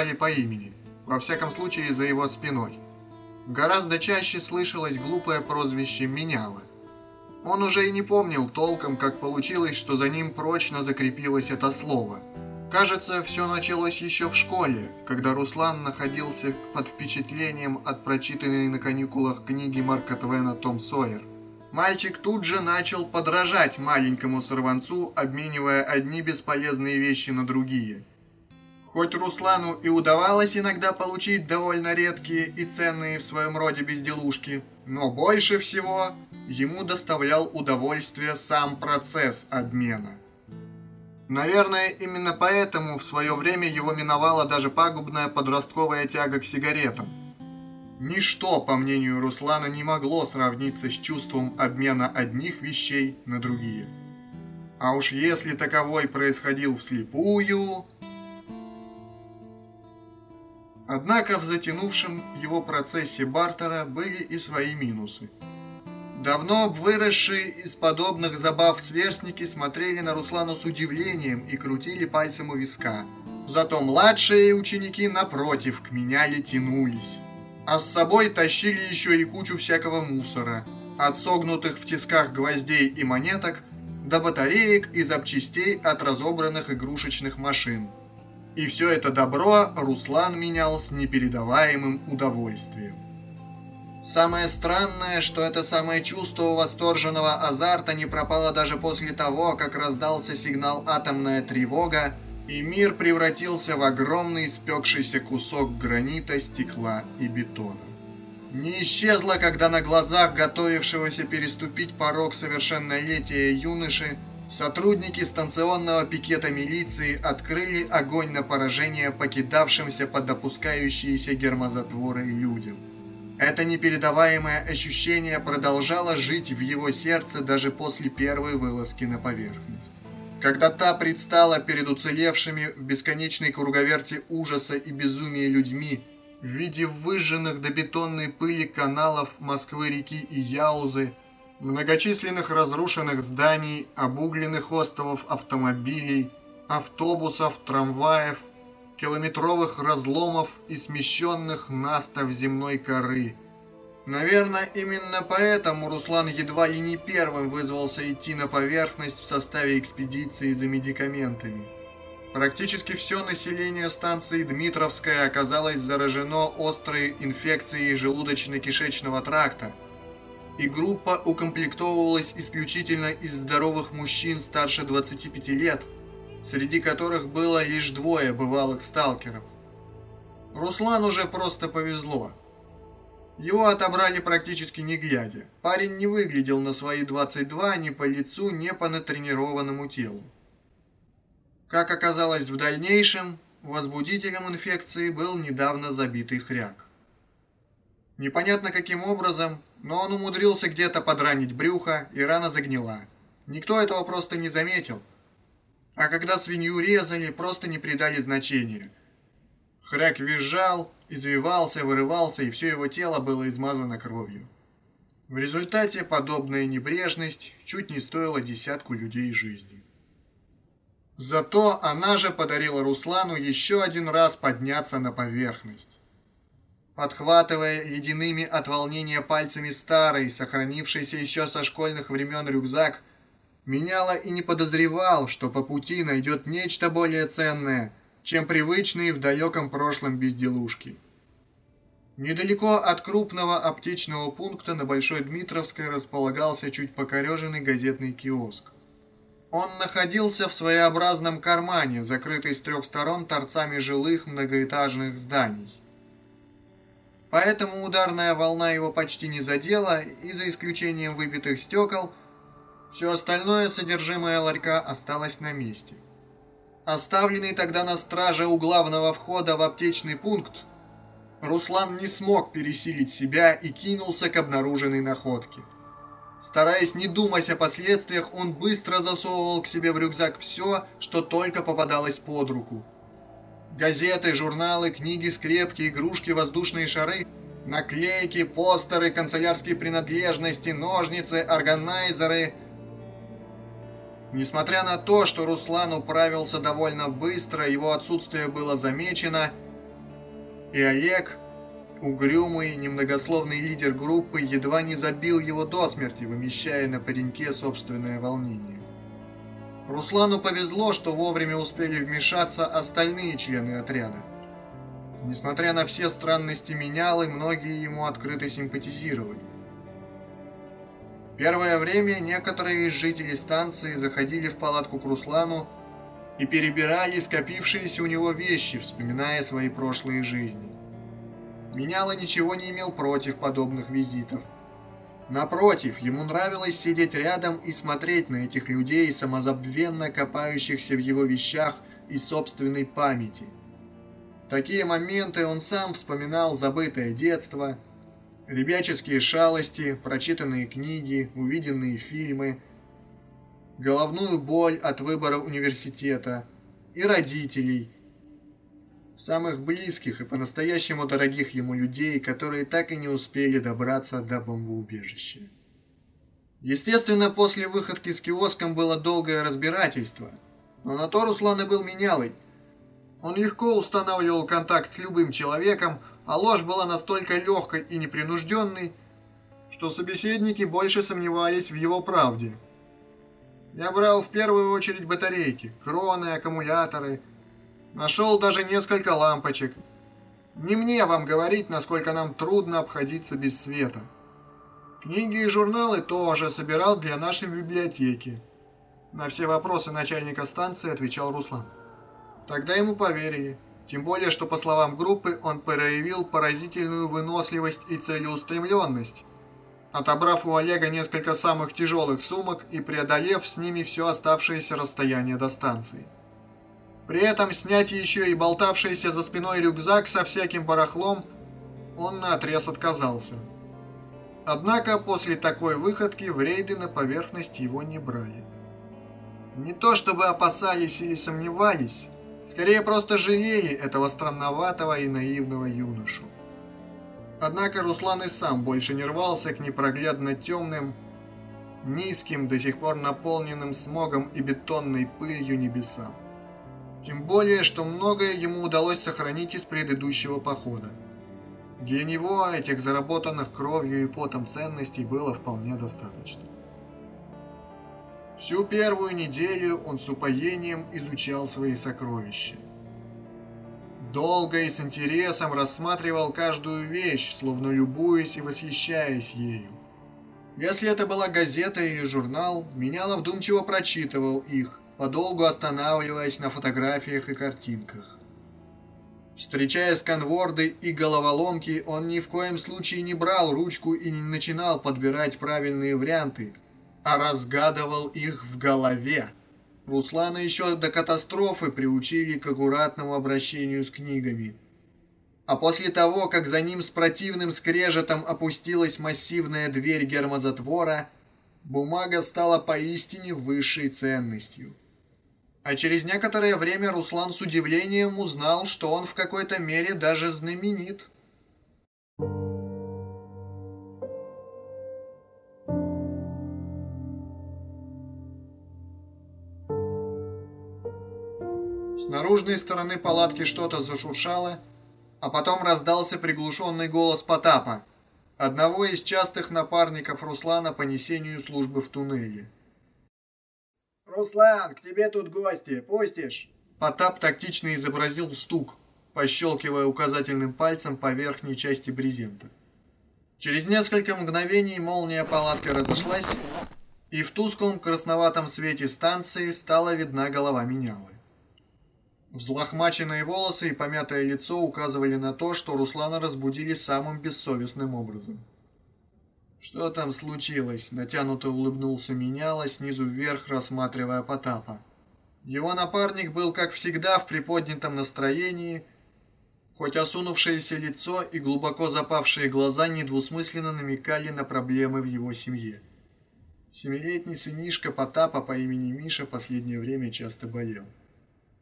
называли по имени, во всяком случае за его спиной. Гораздо чаще слышалось глупое прозвище «Меняла». Он уже и не помнил толком, как получилось, что за ним прочно закрепилось это слово – Кажется, все началось еще в школе, когда Руслан находился под впечатлением от прочитанной на каникулах книги Марка Твена «Том Сойер». Мальчик тут же начал подражать маленькому сорванцу, обменивая одни бесполезные вещи на другие. Хоть Руслану и удавалось иногда получить довольно редкие и ценные в своем роде безделушки, но больше всего ему доставлял удовольствие сам процесс обмена. Наверное, именно поэтому в свое время его миновала даже пагубная подростковая тяга к сигаретам. Ничто, по мнению Руслана, не могло сравниться с чувством обмена одних вещей на другие. А уж если таковой происходил вслепую... Однако в затянувшем его процессе бартера были и свои минусы – Давно выросшие из подобных забав сверстники смотрели на Руслана с удивлением и крутили пальцем у виска. Зато младшие ученики, напротив, к меняли тянулись. А с собой тащили еще и кучу всякого мусора. От согнутых в тисках гвоздей и монеток до батареек и запчастей от разобранных игрушечных машин. И все это добро Руслан менял с непередаваемым удовольствием. Самое странное, что это самое чувство восторженного азарта не пропало даже после того, как раздался сигнал «Атомная тревога», и мир превратился в огромный спекшийся кусок гранита, стекла и бетона. Не исчезло, когда на глазах готовившегося переступить порог совершеннолетия юноши сотрудники станционного пикета милиции открыли огонь на поражение покидавшимся под опускающиеся гермозатворы людям. Это непередаваемое ощущение продолжало жить в его сердце даже после первой вылазки на поверхность. Когда та предстала перед уцелевшими в бесконечной круговерти ужаса и безумия людьми в виде выжженных до бетонной пыли каналов Москвы-реки и Яузы, многочисленных разрушенных зданий, обугленных островов автомобилей, автобусов, трамваев, километровых разломов и смещенных настов земной коры. Наверное, именно поэтому Руслан едва ли не первым вызвался идти на поверхность в составе экспедиции за медикаментами. Практически все население станции Дмитровская оказалось заражено острой инфекцией желудочно-кишечного тракта, и группа укомплектовывалась исключительно из здоровых мужчин старше 25 лет – среди которых было лишь двое бывалых сталкеров. Руслан уже просто повезло. Его отобрали практически не глядя. Парень не выглядел на свои 22 ни по лицу, ни по натренированному телу. Как оказалось в дальнейшем, возбудителем инфекции был недавно забитый хряк. Непонятно каким образом, но он умудрился где-то подранить брюхо, и рана загнила. Никто этого просто не заметил, а когда свинью резали, просто не придали значения. Хряк визжал, извивался, вырывался, и все его тело было измазано кровью. В результате подобная небрежность чуть не стоила десятку людей жизни. Зато она же подарила Руслану еще один раз подняться на поверхность. Подхватывая ледяными от волнения пальцами старый, сохранившийся еще со школьных времен рюкзак, Меняла и не подозревал, что по пути найдет нечто более ценное, чем привычные в далеком прошлом безделушки. Недалеко от крупного аптечного пункта на Большой Дмитровской располагался чуть покореженный газетный киоск. Он находился в своеобразном кармане, закрытый с трех сторон торцами жилых многоэтажных зданий. Поэтому ударная волна его почти не задела, и за исключением выбитых стекол – все остальное содержимое ларька осталось на месте. Оставленный тогда на страже у главного входа в аптечный пункт, Руслан не смог пересилить себя и кинулся к обнаруженной находке. Стараясь не думать о последствиях, он быстро засовывал к себе в рюкзак все, что только попадалось под руку. Газеты, журналы, книги, скрепки, игрушки, воздушные шары – Наклейки, постеры, канцелярские принадлежности, ножницы, органайзеры. Несмотря на то, что Руслан управился довольно быстро, его отсутствие было замечено, и Олег, угрюмый, немногословный лидер группы, едва не забил его до смерти, вымещая на пареньке собственное волнение. Руслану повезло, что вовремя успели вмешаться остальные члены отряда. Несмотря на все странности менялы, многие ему открыто симпатизировали. Первое время некоторые из жителей станции заходили в палатку к Руслану и перебирали скопившиеся у него вещи, вспоминая свои прошлые жизни. Меняло ничего не имел против подобных визитов – Напротив, ему нравилось сидеть рядом и смотреть на этих людей, самозабвенно копающихся в его вещах и собственной памяти. В такие моменты он сам вспоминал забытое детство, ребяческие шалости, прочитанные книги, увиденные фильмы, головную боль от выбора университета и родителей – самых близких и по-настоящему дорогих ему людей, которые так и не успели добраться до бомбоубежища. Естественно, после выходки с киоском было долгое разбирательство, но на то Руслан и был менялой. Он легко устанавливал контакт с любым человеком, а ложь была настолько легкой и непринужденной, что собеседники больше сомневались в его правде. Я брал в первую очередь батарейки, кроны, аккумуляторы – Нашел даже несколько лампочек. Не мне вам говорить, насколько нам трудно обходиться без света. Книги и журналы тоже собирал для нашей библиотеки. На все вопросы начальника станции отвечал Руслан. Тогда ему поверили. Тем более, что по словам группы, он проявил поразительную выносливость и целеустремленность, отобрав у Олега несколько самых тяжелых сумок и преодолев с ними все оставшееся расстояние до станции. При этом снять еще и болтавшийся за спиной рюкзак со всяким барахлом он наотрез отказался. Однако после такой выходки в рейды на поверхность его не брали. Не то чтобы опасались или сомневались, скорее просто жалели этого странноватого и наивного юношу. Однако Руслан и сам больше не рвался к непроглядно темным, низким, до сих пор наполненным смогом и бетонной пылью небесам. Тем более, что многое ему удалось сохранить из предыдущего похода. Для него этих заработанных кровью и потом ценностей было вполне достаточно. Всю первую неделю он с упоением изучал свои сокровища. Долго и с интересом рассматривал каждую вещь, словно любуясь и восхищаясь ею. Если это была газета или журнал, Менялов вдумчиво прочитывал их, подолгу останавливаясь на фотографиях и картинках. Встречая сканворды и головоломки, он ни в коем случае не брал ручку и не начинал подбирать правильные варианты, а разгадывал их в голове. Руслана еще до катастрофы приучили к аккуратному обращению с книгами. А после того, как за ним с противным скрежетом опустилась массивная дверь гермозатвора, бумага стала поистине высшей ценностью. А через некоторое время Руслан с удивлением узнал, что он в какой-то мере даже знаменит. С наружной стороны палатки что-то зашуршало, а потом раздался приглушенный голос Потапа, одного из частых напарников Руслана по несению службы в туннеле. «Руслан, к тебе тут гости. Пустишь?» Потап тактично изобразил стук, пощелкивая указательным пальцем по верхней части брезента. Через несколько мгновений молния палатки разошлась, и в тусклом красноватом свете станции стала видна голова менялы. Взлохмаченные волосы и помятое лицо указывали на то, что Руслана разбудили самым бессовестным образом. «Что там случилось?» – натянуто улыбнулся Меняла, снизу вверх рассматривая Потапа. Его напарник был, как всегда, в приподнятом настроении, хоть осунувшееся лицо и глубоко запавшие глаза недвусмысленно намекали на проблемы в его семье. Семилетний сынишка Потапа по имени Миша последнее время часто болел.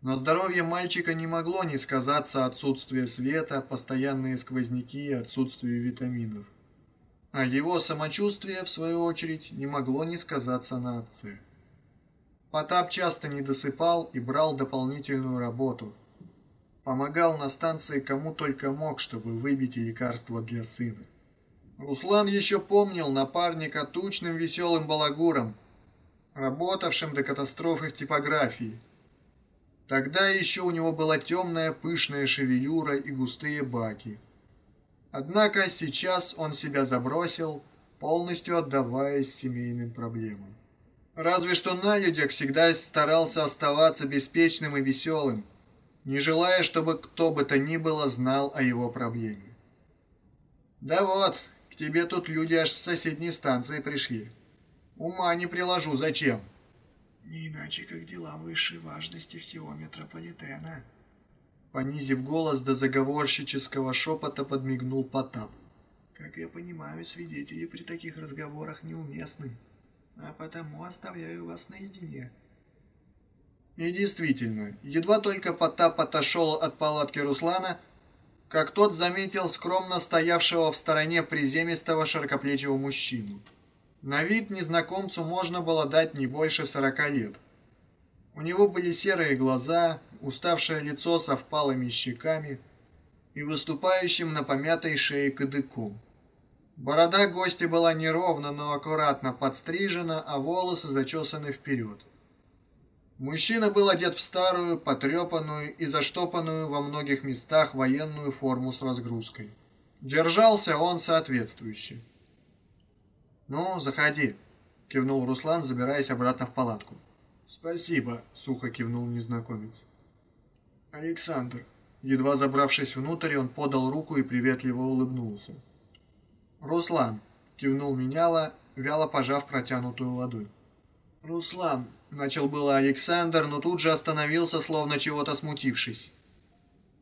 На здоровье мальчика не могло не сказаться отсутствие света, постоянные сквозняки и отсутствие витаминов. А его самочувствие, в свою очередь, не могло не сказаться на отце. Потап часто не досыпал и брал дополнительную работу. Помогал на станции кому только мог, чтобы выбить лекарства для сына. Руслан еще помнил напарника тучным веселым балагуром, работавшим до катастрофы в типографии. Тогда еще у него была темная пышная шевелюра и густые баки. Однако сейчас он себя забросил, полностью отдаваясь семейным проблемам. Разве что на людях всегда старался оставаться беспечным и веселым, не желая, чтобы кто бы то ни было знал о его проблеме. «Да вот, к тебе тут люди аж с соседней станции пришли. Ума не приложу, зачем?» Не иначе, как дела высшей важности всего метрополитена. Понизив голос до заговорщического шепота, подмигнул Потап. Как я понимаю, свидетели при таких разговорах неуместны, а потому оставляю вас наедине. И действительно, едва только Потап отошел от палатки Руслана, как тот заметил скромно стоявшего в стороне приземистого широкоплечего мужчину. На вид незнакомцу можно было дать не больше сорока лет. У него были серые глаза, уставшее лицо со впалыми щеками и выступающим на помятой шее кадыком. Борода гостя была неровно, но аккуратно подстрижена, а волосы зачесаны вперед. Мужчина был одет в старую, потрепанную и заштопанную во многих местах военную форму с разгрузкой. Держался он соответствующе. «Ну, заходи», — кивнул Руслан, забираясь обратно в палатку. «Спасибо», — сухо кивнул незнакомец. «Александр». Едва забравшись внутрь, он подал руку и приветливо улыбнулся. «Руслан», — кивнул меняла, вяло пожав протянутую ладонь. «Руслан», — начал было Александр, но тут же остановился, словно чего-то смутившись.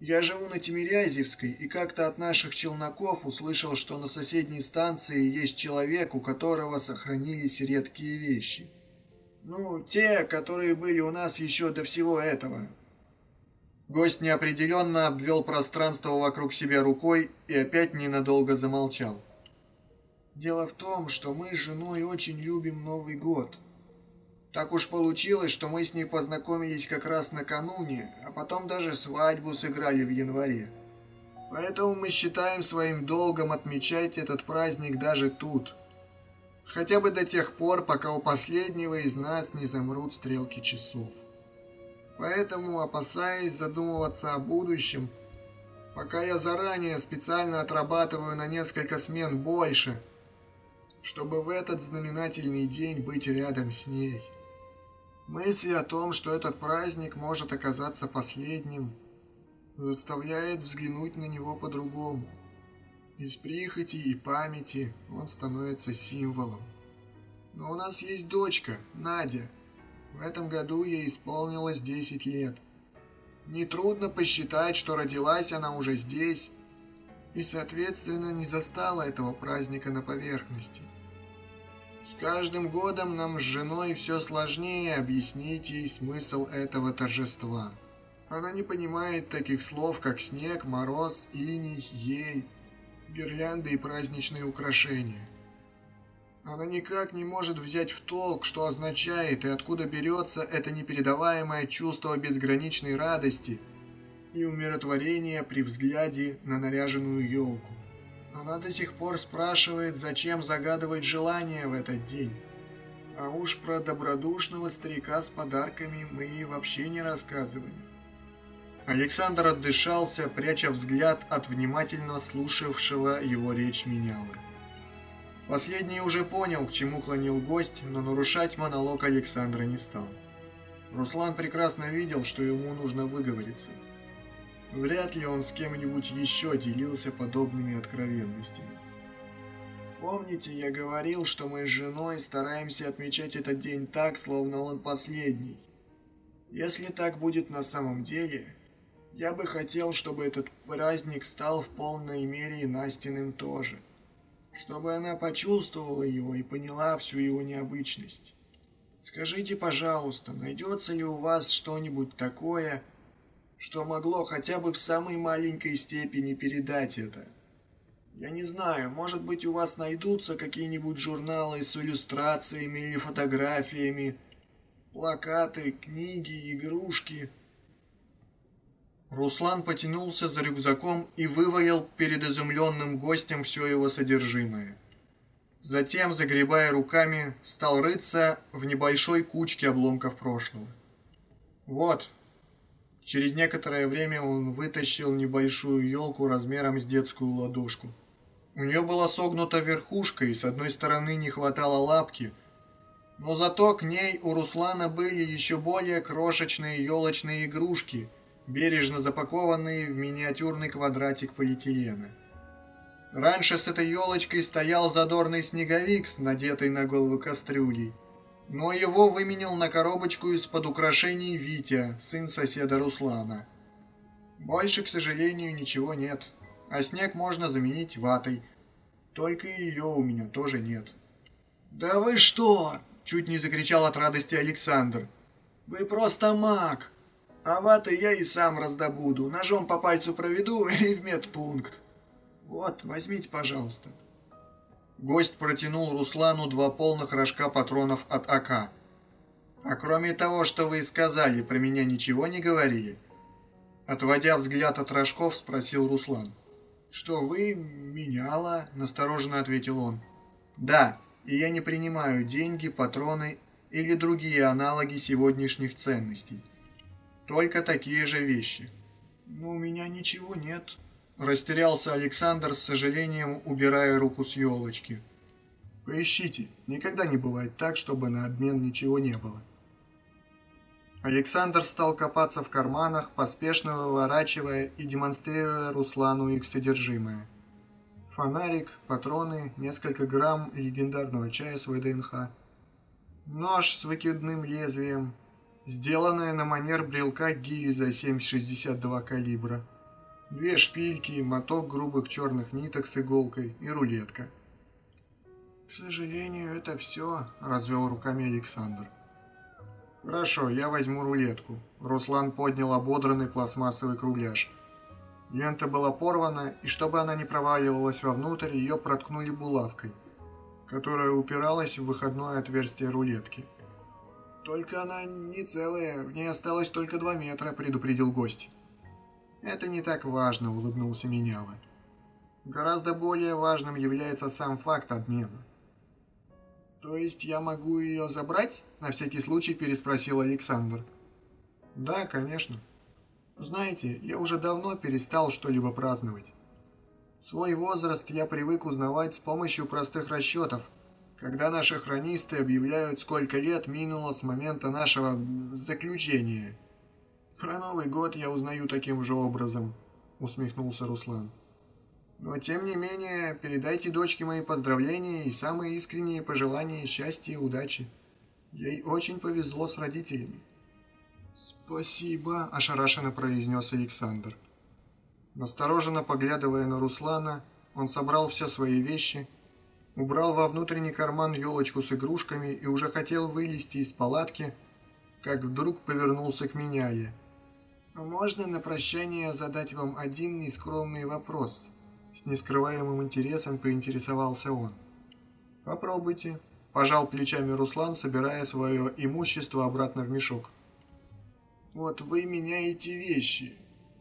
Я живу на Тимирязевской и как-то от наших челноков услышал, что на соседней станции есть человек, у которого сохранились редкие вещи. Ну, те, которые были у нас еще до всего этого. Гость неопределенно обвел пространство вокруг себя рукой и опять ненадолго замолчал. Дело в том, что мы с женой очень любим Новый год – так уж получилось, что мы с ней познакомились как раз накануне, а потом даже свадьбу сыграли в январе. Поэтому мы считаем своим долгом отмечать этот праздник даже тут. Хотя бы до тех пор, пока у последнего из нас не замрут стрелки часов. Поэтому, опасаясь задумываться о будущем, пока я заранее специально отрабатываю на несколько смен больше, чтобы в этот знаменательный день быть рядом с ней. Мысль о том, что этот праздник может оказаться последним, заставляет взглянуть на него по-другому. Из прихоти и памяти он становится символом. Но у нас есть дочка, Надя. В этом году ей исполнилось 10 лет. Нетрудно посчитать, что родилась она уже здесь и, соответственно, не застала этого праздника на поверхности. С каждым годом нам с женой все сложнее объяснить ей смысл этого торжества. Она не понимает таких слов, как снег, мороз, иней, ей, гирлянды и праздничные украшения. Она никак не может взять в толк, что означает и откуда берется это непередаваемое чувство безграничной радости и умиротворения при взгляде на наряженную елку. Она до сих пор спрашивает, зачем загадывать желание в этот день. А уж про добродушного старика с подарками мы ей вообще не рассказывали. Александр отдышался, пряча взгляд от внимательно слушавшего его речь менялы. Последний уже понял, к чему клонил гость, но нарушать монолог Александра не стал. Руслан прекрасно видел, что ему нужно выговориться – Вряд ли он с кем-нибудь еще делился подобными откровенностями. Помните, я говорил, что мы с женой стараемся отмечать этот день так, словно он последний? Если так будет на самом деле, я бы хотел, чтобы этот праздник стал в полной мере и Настиным тоже. Чтобы она почувствовала его и поняла всю его необычность. Скажите, пожалуйста, найдется ли у вас что-нибудь такое, что могло хотя бы в самой маленькой степени передать это? Я не знаю, может быть, у вас найдутся какие-нибудь журналы с иллюстрациями или фотографиями, плакаты, книги, игрушки. Руслан потянулся за рюкзаком и вывалил перед изумленным гостем все его содержимое. Затем, загребая руками, стал рыться в небольшой кучке обломков прошлого. Вот. Через некоторое время он вытащил небольшую елку размером с детскую ладошку. У нее была согнута верхушка, и с одной стороны не хватало лапки, но зато к ней у Руслана были еще более крошечные елочные игрушки, бережно запакованные в миниатюрный квадратик полиэтилена. Раньше с этой елочкой стоял задорный снеговик с надетой на голову кастрюлей, но его выменил на коробочку из-под украшений Витя, сын соседа Руслана. Больше, к сожалению, ничего нет а снег можно заменить ватой. Только ее у меня тоже нет. «Да вы что?» – чуть не закричал от радости Александр. «Вы просто маг! А ваты я и сам раздобуду, ножом по пальцу проведу и в медпункт. Вот, возьмите, пожалуйста». Гость протянул Руслану два полных рожка патронов от АК. «А кроме того, что вы сказали, про меня ничего не говорили?» Отводя взгляд от рожков, спросил Руслан что вы меняла?» – настороженно ответил он. «Да, и я не принимаю деньги, патроны или другие аналоги сегодняшних ценностей. Только такие же вещи». «Но у меня ничего нет», – растерялся Александр с сожалением, убирая руку с елочки. «Поищите, никогда не бывает так, чтобы на обмен ничего не было». Александр стал копаться в карманах, поспешно выворачивая и демонстрируя Руслану их содержимое. Фонарик, патроны, несколько грамм легендарного чая с ВДНХ, нож с выкидным лезвием, сделанная на манер брелка гильза 7,62 калибра, две шпильки, моток грубых черных ниток с иголкой и рулетка. «К сожалению, это все», – развел руками Александр. «Хорошо, я возьму рулетку». Руслан поднял ободранный пластмассовый кругляш. Лента была порвана, и чтобы она не проваливалась вовнутрь, ее проткнули булавкой, которая упиралась в выходное отверстие рулетки. «Только она не целая, в ней осталось только два метра», — предупредил гость. «Это не так важно», — улыбнулся Меняла. «Гораздо более важным является сам факт обмена. «То есть я могу ее забрать?» – на всякий случай переспросил Александр. «Да, конечно. Знаете, я уже давно перестал что-либо праздновать. Свой возраст я привык узнавать с помощью простых расчетов, когда наши хронисты объявляют, сколько лет минуло с момента нашего заключения. Про Новый год я узнаю таким же образом», – усмехнулся Руслан. Но, тем не менее, передайте дочке мои поздравления и самые искренние пожелания счастья и удачи. Ей очень повезло с родителями. «Спасибо», – ошарашенно произнес Александр. Настороженно поглядывая на Руслана, он собрал все свои вещи, убрал во внутренний карман елочку с игрушками и уже хотел вылезти из палатки, как вдруг повернулся к Меняе. «Можно на прощание задать вам один нескромный вопрос?» С нескрываемым интересом поинтересовался он. «Попробуйте», – пожал плечами Руслан, собирая свое имущество обратно в мешок. «Вот вы меняете вещи.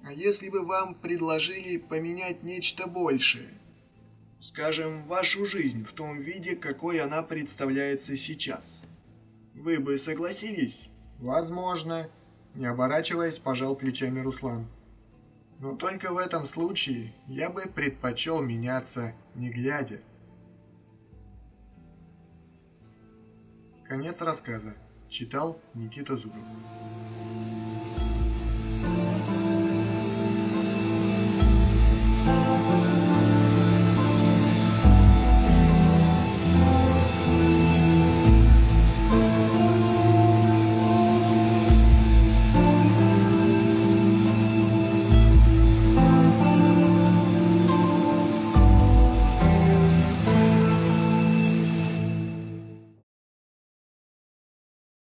А если бы вам предложили поменять нечто большее? Скажем, вашу жизнь в том виде, какой она представляется сейчас. Вы бы согласились?» «Возможно», – не оборачиваясь, пожал плечами Руслан. Но только в этом случае я бы предпочел меняться не глядя. Конец рассказа. Читал Никита Зубов.